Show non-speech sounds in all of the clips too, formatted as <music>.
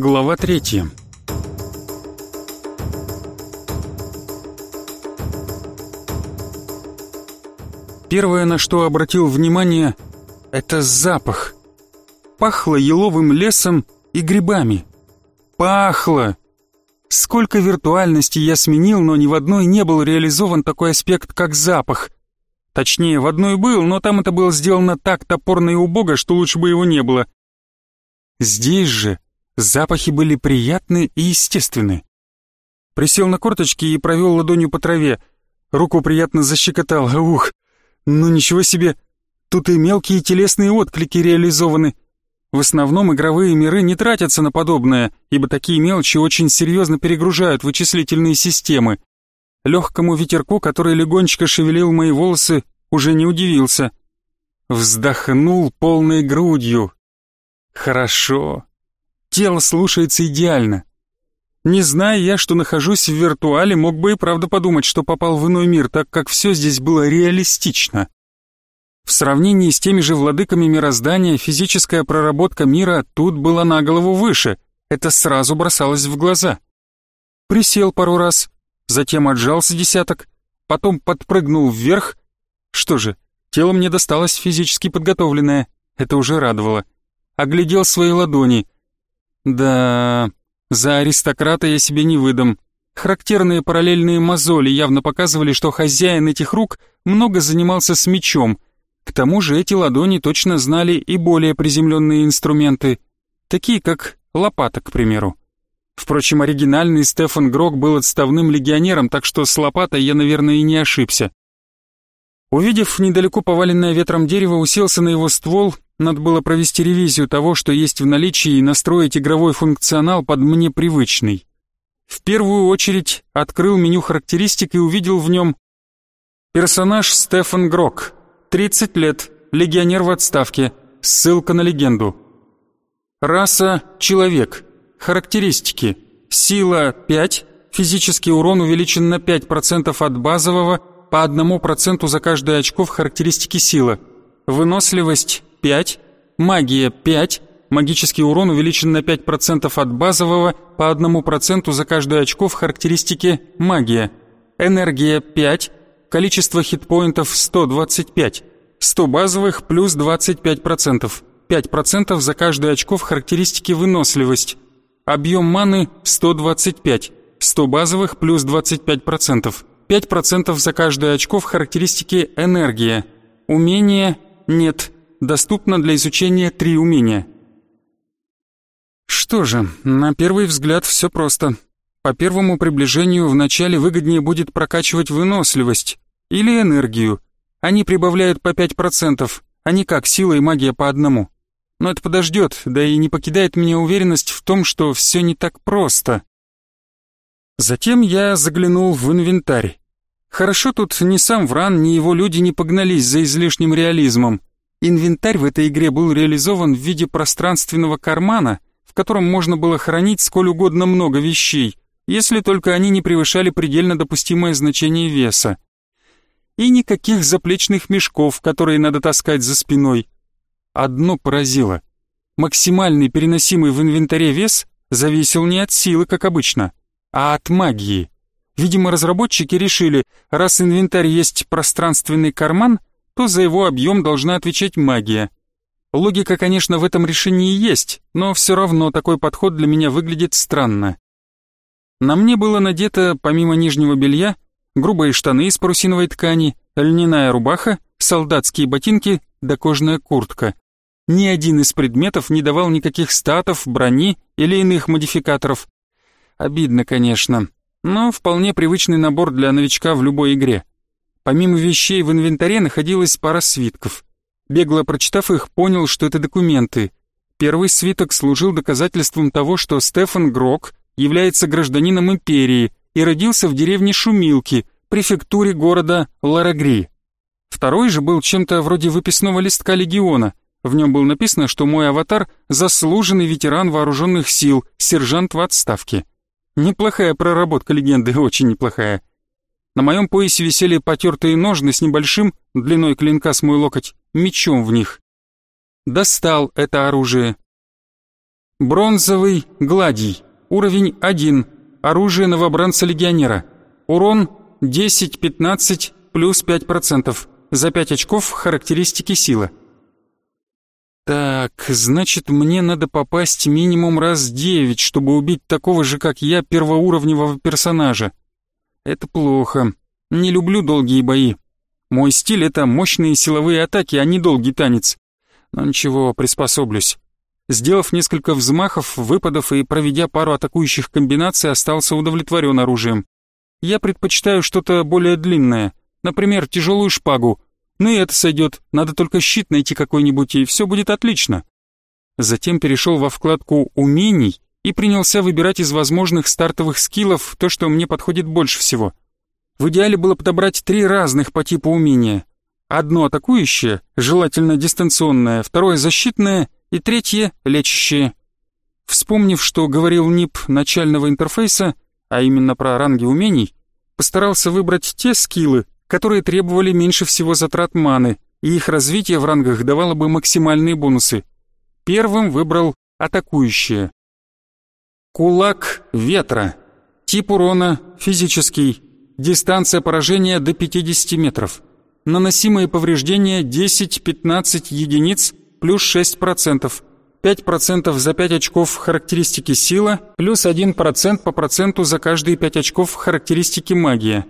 Глава третья. Первое, на что обратил внимание, это запах. Пахло еловым лесом и грибами. Пахло! Сколько виртуальности я сменил, но ни в одной не был реализован такой аспект, как запах. Точнее, в одной был, но там это было сделано так топорно и убого, что лучше бы его не было. Здесь же запахи были приятны и естественны. Присел на корточки и провел ладонью по траве. Руку приятно защекотал. Ух, ну ничего себе, тут и мелкие телесные отклики реализованы. В основном игровые миры не тратятся на подобное, ибо такие мелочи очень серьезно перегружают вычислительные системы. Легкому ветерку, который легонечко шевелил мои волосы, уже не удивился. Вздохнул полной грудью. Хорошо. Тело слушается идеально. Не зная я, что нахожусь в виртуале, мог бы и правда подумать, что попал в иной мир, так как все здесь было реалистично. В сравнении с теми же владыками мироздания физическая проработка мира тут была на голову выше. Это сразу бросалось в глаза. Присел пару раз, затем отжался десяток, потом подпрыгнул вверх. Что же, тело мне досталось физически подготовленное, это уже радовало. Оглядел свои ладони. Да, за аристократа я себе не выдам. Характерные параллельные мозоли явно показывали, что хозяин этих рук много занимался с мечом — к тому же эти ладони точно знали и более приземленные инструменты, такие как лопата, к примеру. Впрочем, оригинальный Стефан Грок был отставным легионером, так что с лопатой я, наверное, и не ошибся. Увидев недалеко поваленное ветром дерево, уселся на его ствол, надо было провести ревизию того, что есть в наличии, и настроить игровой функционал под мне привычный. В первую очередь открыл меню характеристик и увидел в нем персонаж Стефан Грок, 30 лет, легионер в отставке, ссылка на легенду. Раса – человек. Характеристики. Сила – 5, физический урон увеличен на 5% от базового, по 1% за каждое очко в характеристике сила. Выносливость – 5, магия – 5, магический урон увеличен на 5% от базового, по 1% за каждое очко в характеристике магия. Энергия – 5, Количество хитпоинтов 125. 100 базовых плюс 25%. 5% за каждое очко в характеристике выносливость. Объем маны 125. 100 базовых плюс 25%. 5% за каждое очко в характеристике энергия. Умение нет. Доступно для изучения 3 умения. Что же, на первый взгляд все просто. По первому приближению вначале выгоднее будет прокачивать выносливость или энергию. Они прибавляют по 5%, а не как сила и магия по одному. Но это подождет, да и не покидает меня уверенность в том, что все не так просто. Затем я заглянул в инвентарь. Хорошо тут ни сам Вран, ни его люди не погнались за излишним реализмом. Инвентарь в этой игре был реализован в виде пространственного кармана, в котором можно было хранить сколь угодно много вещей, если только они не превышали предельно допустимое значение веса. И никаких заплечных мешков, которые надо таскать за спиной. Одно поразило. Максимальный переносимый в инвентаре вес зависел не от силы, как обычно, а от магии. Видимо, разработчики решили, раз инвентарь есть пространственный карман, то за его объем должна отвечать магия. Логика, конечно, в этом решении есть, но все равно такой подход для меня выглядит странно. На мне было надето, помимо нижнего белья, грубые штаны из парусиновой ткани, льняная рубаха, солдатские ботинки да кожаная куртка. Ни один из предметов не давал никаких статов, брони или иных модификаторов. Обидно, конечно, но вполне привычный набор для новичка в любой игре. Помимо вещей в инвентаре находилась пара свитков. Бегло прочитав их, понял, что это документы. Первый свиток служил доказательством того, что Стефан Грок является гражданином империи и родился в деревне Шумилки, префектуре города Ларагри. Второй же был чем-то вроде выписного листка легиона. В нем было написано, что мой аватар — заслуженный ветеран вооруженных сил, сержант в отставке. Неплохая проработка легенды, <laughs> очень неплохая. На моем поясе висели потертые ножны с небольшим, длиной клинка с мой локоть, мечом в них. Достал это оружие, Бронзовый гладий. Уровень 1. Оружие новобранца-легионера. Урон 10-15 плюс 5%. За 5 очков характеристики сила. Так, значит, мне надо попасть минимум раз 9, чтобы убить такого же, как я, первоуровневого персонажа. Это плохо. Не люблю долгие бои. Мой стиль — это мощные силовые атаки, а не долгий танец. Но ничего, приспособлюсь. Сделав несколько взмахов, выпадов и проведя пару атакующих комбинаций, остался удовлетворен оружием. Я предпочитаю что-то более длинное, например, тяжелую шпагу. Ну и это сойдет, надо только щит найти какой-нибудь, и все будет отлично. Затем перешел во вкладку «Умений» и принялся выбирать из возможных стартовых скиллов то, что мне подходит больше всего. В идеале было подобрать три разных по типу умения. Одно атакующее, желательно дистанционное, второе защитное и третье лечащее. Вспомнив, что говорил НИП начального интерфейса, а именно про ранги умений, постарался выбрать те скиллы, которые требовали меньше всего затрат маны, и их развитие в рангах давало бы максимальные бонусы. Первым выбрал атакующее. Кулак ветра. Тип урона физический. Дистанция поражения до 50 метров. Наносимые повреждения 10-15 единиц плюс 6%. 5% за 5 очков характеристики сила, плюс 1% по проценту за каждые 5 очков характеристики магия.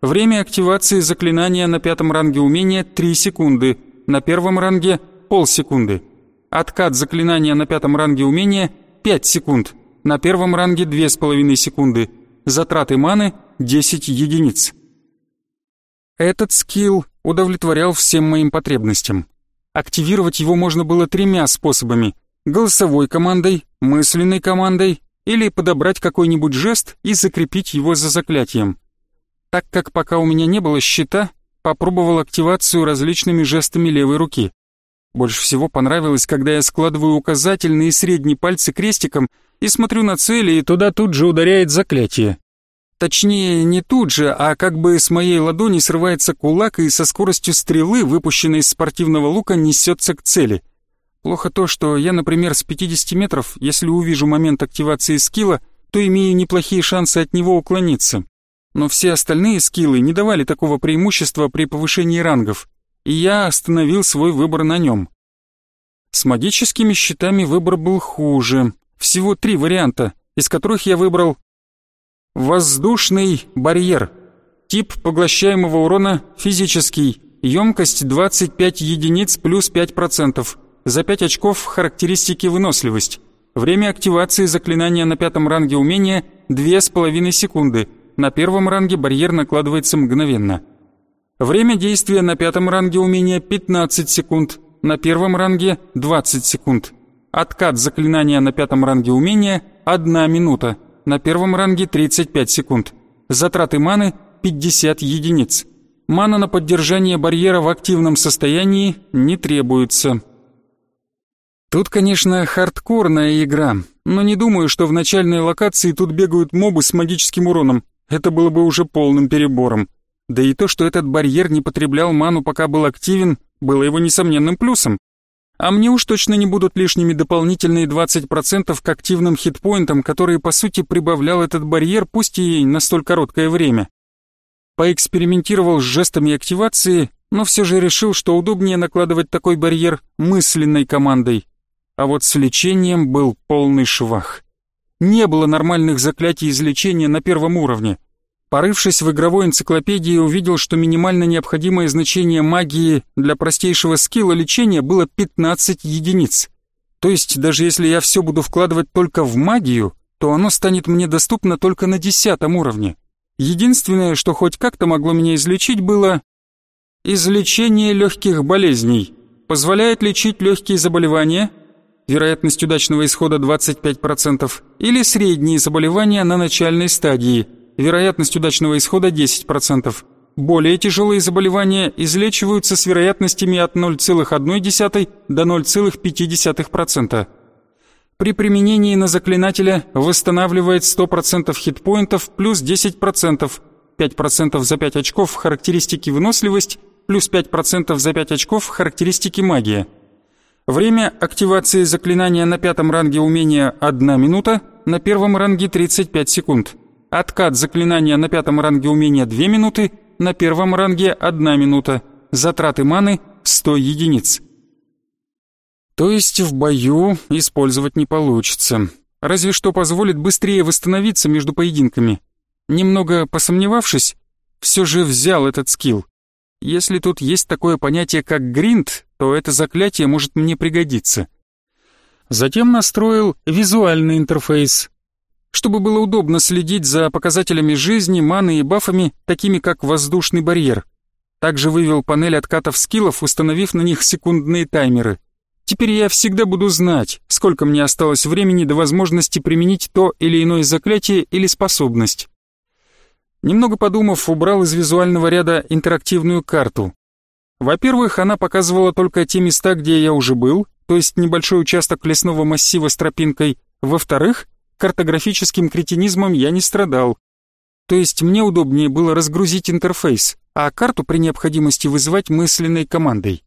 Время активации заклинания на пятом ранге умения 3 секунды, на первом ранге полсекунды. Откат заклинания на пятом ранге умения 5 секунд, на первом ранге 2,5 секунды. Затраты маны 10 единиц. Этот скилл удовлетворял всем моим потребностям. Активировать его можно было тремя способами. Голосовой командой, мысленной командой или подобрать какой-нибудь жест и закрепить его за заклятием. Так как пока у меня не было щита, попробовал активацию различными жестами левой руки. Больше всего понравилось, когда я складываю указательные и средние пальцы крестиком и смотрю на цели, и туда тут же ударяет заклятие. Точнее, не тут же, а как бы с моей ладони срывается кулак и со скоростью стрелы, выпущенной из спортивного лука, несется к цели. Плохо то, что я, например, с 50 метров, если увижу момент активации скилла, то имею неплохие шансы от него уклониться. Но все остальные скиллы не давали такого преимущества при повышении рангов, и я остановил свой выбор на нем. С магическими щитами выбор был хуже. Всего три варианта, из которых я выбрал Воздушный барьер. Тип поглощаемого урона физический. Емкость 25 единиц плюс 5%. За 5 очков характеристики выносливость. Время активации заклинания на пятом ранге умения 2,5 секунды. На первом ранге барьер накладывается мгновенно. Время действия на пятом ранге умения 15 секунд. На первом ранге 20 секунд. Откат заклинания на пятом ранге умения 1 минута на первом ранге 35 секунд. Затраты маны 50 единиц. Мана на поддержание барьера в активном состоянии не требуется. Тут, конечно, хардкорная игра, но не думаю, что в начальной локации тут бегают мобы с магическим уроном. Это было бы уже полным перебором. Да и то, что этот барьер не потреблял ману, пока был активен, было его несомненным плюсом. А мне уж точно не будут лишними дополнительные 20% к активным хитпоинтам, которые по сути прибавлял этот барьер, пусть и на столь короткое время. Поэкспериментировал с жестами активации, но все же решил, что удобнее накладывать такой барьер мысленной командой. А вот с лечением был полный швах. Не было нормальных заклятий излечения на первом уровне. Порывшись в игровой энциклопедии, увидел, что минимально необходимое значение магии для простейшего скилла лечения было 15 единиц. То есть, даже если я все буду вкладывать только в магию, то оно станет мне доступно только на десятом уровне. Единственное, что хоть как-то могло меня излечить, было излечение легких болезней. Позволяет лечить легкие заболевания, вероятность удачного исхода 25%, или средние заболевания на начальной стадии – вероятность удачного исхода 10%. Более тяжелые заболевания излечиваются с вероятностями от 0,1 до 0,5%. При применении на заклинателя восстанавливает 100% хитпоинтов плюс 10%, 5% за 5 очков характеристики выносливость, плюс 5% за 5 очков характеристики магия. Время активации заклинания на пятом ранге умения 1 минута, на первом ранге 35 секунд. Откат заклинания на пятом ранге умения 2 минуты, на первом ранге 1 минута. Затраты маны 100 единиц. То есть в бою использовать не получится. Разве что позволит быстрее восстановиться между поединками. Немного посомневавшись, все же взял этот скилл. Если тут есть такое понятие, как гринд, то это заклятие может мне пригодиться. Затем настроил визуальный интерфейс, чтобы было удобно следить за показателями жизни, маны и бафами, такими как воздушный барьер. Также вывел панель откатов скиллов, установив на них секундные таймеры. Теперь я всегда буду знать, сколько мне осталось времени до возможности применить то или иное заклятие или способность. Немного подумав, убрал из визуального ряда интерактивную карту. Во-первых, она показывала только те места, где я уже был, то есть небольшой участок лесного массива с тропинкой. Во-вторых, картографическим кретинизмом я не страдал. То есть мне удобнее было разгрузить интерфейс, а карту при необходимости вызывать мысленной командой.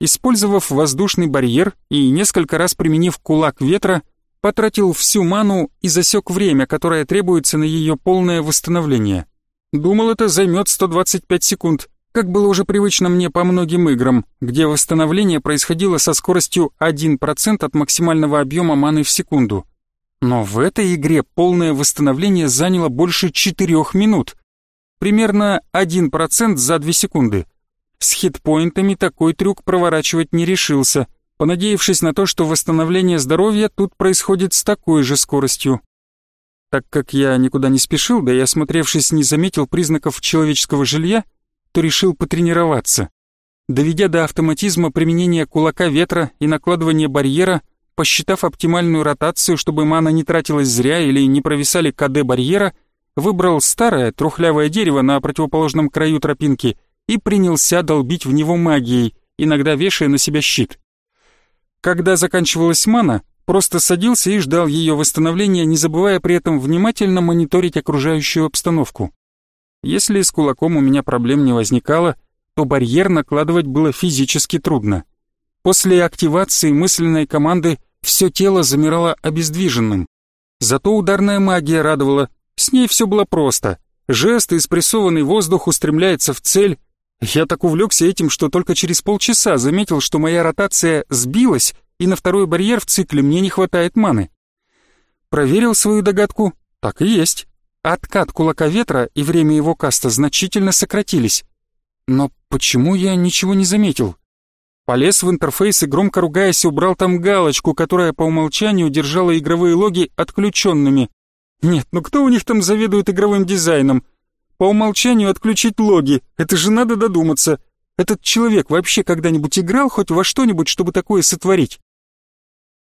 Использовав воздушный барьер и несколько раз применив кулак ветра, потратил всю ману и засек время, которое требуется на ее полное восстановление. Думал, это займет 125 секунд, как было уже привычно мне по многим играм, где восстановление происходило со скоростью 1% от максимального объема маны в секунду. Но в этой игре полное восстановление заняло больше 4 минут. Примерно 1% за 2 секунды. С хитпоинтами такой трюк проворачивать не решился — понадеявшись на то, что восстановление здоровья тут происходит с такой же скоростью. Так как я никуда не спешил, да и осмотревшись не заметил признаков человеческого жилья, то решил потренироваться. Доведя до автоматизма применения кулака ветра и накладывания барьера, посчитав оптимальную ротацию, чтобы мана не тратилась зря или не провисали КД барьера, выбрал старое трухлявое дерево на противоположном краю тропинки и принялся долбить в него магией, иногда вешая на себя щит. Когда заканчивалась мана, просто садился и ждал ее восстановления, не забывая при этом внимательно мониторить окружающую обстановку. Если с кулаком у меня проблем не возникало, то барьер накладывать было физически трудно. После активации мысленной команды все тело замирало обездвиженным. Зато ударная магия радовала, с ней все было просто. Жест и спрессованный воздух устремляется в цель, я так увлекся этим, что только через полчаса заметил, что моя ротация сбилась, и на второй барьер в цикле мне не хватает маны. Проверил свою догадку, так и есть. Откат кулака ветра и время его каста значительно сократились. Но почему я ничего не заметил? Полез в интерфейс и громко ругаясь убрал там галочку, которая по умолчанию держала игровые логи отключенными. Нет, ну кто у них там заведует игровым дизайном? По умолчанию отключить логи, это же надо додуматься. Этот человек вообще когда-нибудь играл хоть во что-нибудь, чтобы такое сотворить?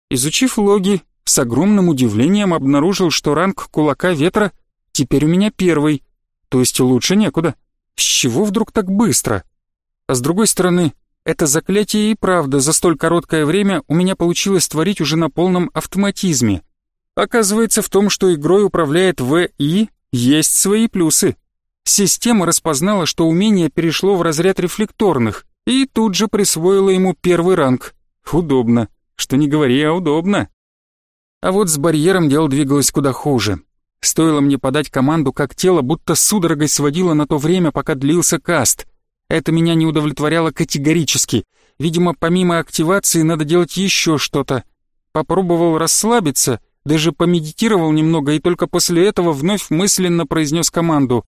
Изучив логи, с огромным удивлением обнаружил, что ранг кулака ветра теперь у меня первый, то есть лучше некуда. С чего вдруг так быстро? А с другой стороны, это заклятие и правда за столь короткое время у меня получилось творить уже на полном автоматизме. Оказывается, в том, что игрой управляет ВИ, есть свои плюсы. Система распознала, что умение перешло в разряд рефлекторных и тут же присвоила ему первый ранг. Удобно. Что не говори, а удобно. А вот с барьером дело двигалось куда хуже. Стоило мне подать команду, как тело будто судорогой сводило на то время, пока длился каст. Это меня не удовлетворяло категорически. Видимо, помимо активации надо делать еще что-то. Попробовал расслабиться, даже помедитировал немного и только после этого вновь мысленно произнес команду.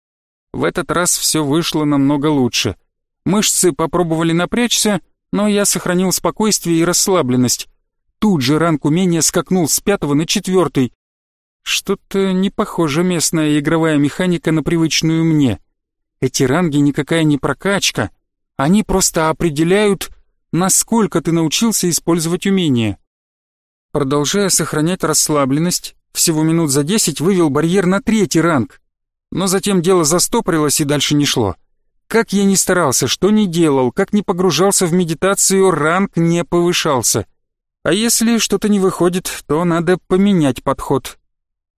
В этот раз все вышло намного лучше. Мышцы попробовали напрячься, но я сохранил спокойствие и расслабленность. Тут же ранг умения скакнул с пятого на четвертый. Что-то не похоже местная игровая механика на привычную мне. Эти ранги никакая не прокачка. Они просто определяют, насколько ты научился использовать умения. Продолжая сохранять расслабленность, всего минут за десять вывел барьер на третий ранг. Но затем дело застопорилось и дальше не шло. Как я ни старался, что ни делал, как ни погружался в медитацию, ранг не повышался. А если что-то не выходит, то надо поменять подход.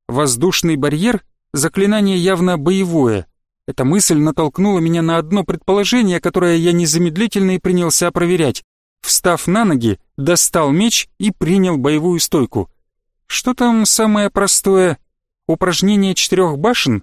Воздушный барьер — заклинание явно боевое. Эта мысль натолкнула меня на одно предположение, которое я незамедлительно и принялся проверять. встав на ноги, достал меч и принял боевую стойку. Что там самое простое? Упражнение четырех башен?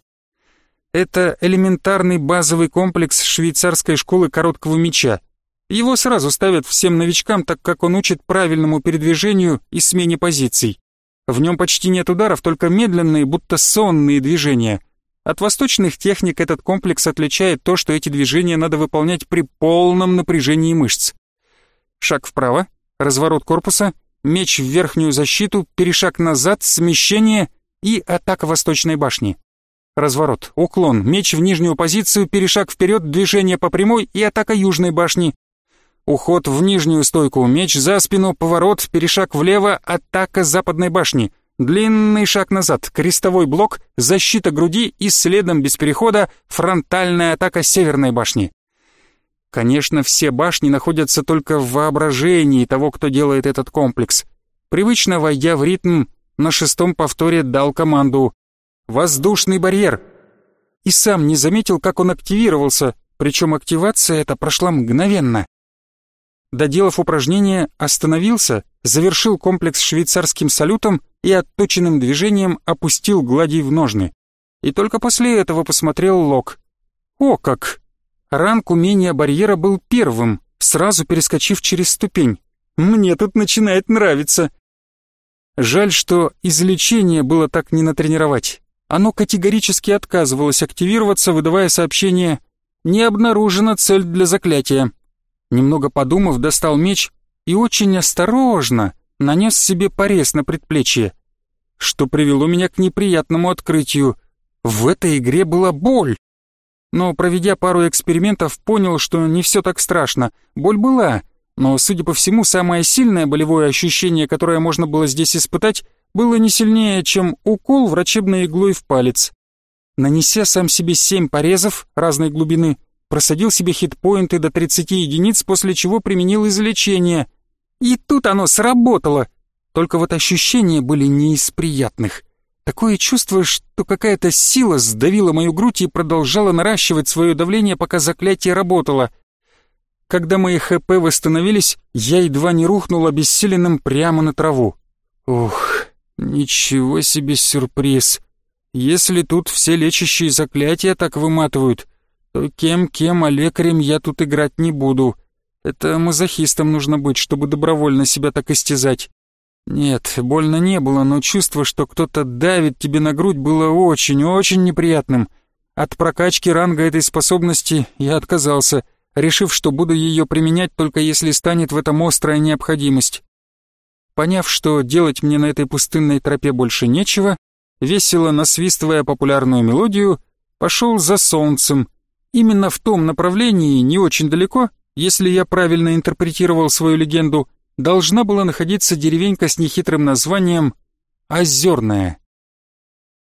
Это элементарный базовый комплекс швейцарской школы короткого меча. Его сразу ставят всем новичкам, так как он учит правильному передвижению и смене позиций. В нем почти нет ударов, только медленные, будто сонные движения. От восточных техник этот комплекс отличает то, что эти движения надо выполнять при полном напряжении мышц. Шаг вправо, разворот корпуса, меч в верхнюю защиту, перешаг назад, смещение и атака восточной башни. Разворот, уклон, меч в нижнюю позицию, перешаг вперед, движение по прямой и атака южной башни. Уход в нижнюю стойку, меч за спину, поворот, перешаг влево, атака западной башни. Длинный шаг назад, крестовой блок, защита груди и следом без перехода фронтальная атака северной башни. Конечно, все башни находятся только в воображении того, кто делает этот комплекс. Привычно войдя в ритм, на шестом повторе дал команду Воздушный барьер. И сам не заметил, как он активировался, причем активация эта прошла мгновенно. Доделав упражнение, остановился, завершил комплекс швейцарским салютом и отточенным движением опустил глади в ножны. И только после этого посмотрел лог. О как! Ранг умения барьера был первым, сразу перескочив через ступень. Мне тут начинает нравиться. Жаль, что излечение было так не натренировать оно категорически отказывалось активироваться, выдавая сообщение «Не обнаружена цель для заклятия». Немного подумав, достал меч и очень осторожно нанес себе порез на предплечье, что привело меня к неприятному открытию. В этой игре была боль. Но, проведя пару экспериментов, понял, что не все так страшно. Боль была, но, судя по всему, самое сильное болевое ощущение, которое можно было здесь испытать, было не сильнее, чем укол врачебной иглой в палец. Нанеся сам себе семь порезов разной глубины, просадил себе хитпоинты до 30 единиц, после чего применил излечение. И тут оно сработало. Только вот ощущения были не из приятных. Такое чувство, что какая-то сила сдавила мою грудь и продолжала наращивать свое давление, пока заклятие работало. Когда мои ХП восстановились, я едва не рухнул обессиленным прямо на траву. Ух, Ничего себе сюрприз. Если тут все лечащие заклятия так выматывают, то кем-кем, а лекарем я тут играть не буду. Это мазохистом нужно быть, чтобы добровольно себя так истязать. Нет, больно не было, но чувство, что кто-то давит тебе на грудь, было очень-очень неприятным. От прокачки ранга этой способности я отказался, решив, что буду ее применять только если станет в этом острая необходимость. Поняв, что делать мне на этой пустынной тропе больше нечего, весело насвистывая популярную мелодию, пошел за солнцем. Именно в том направлении, не очень далеко, если я правильно интерпретировал свою легенду, должна была находиться деревенька с нехитрым названием Озерная.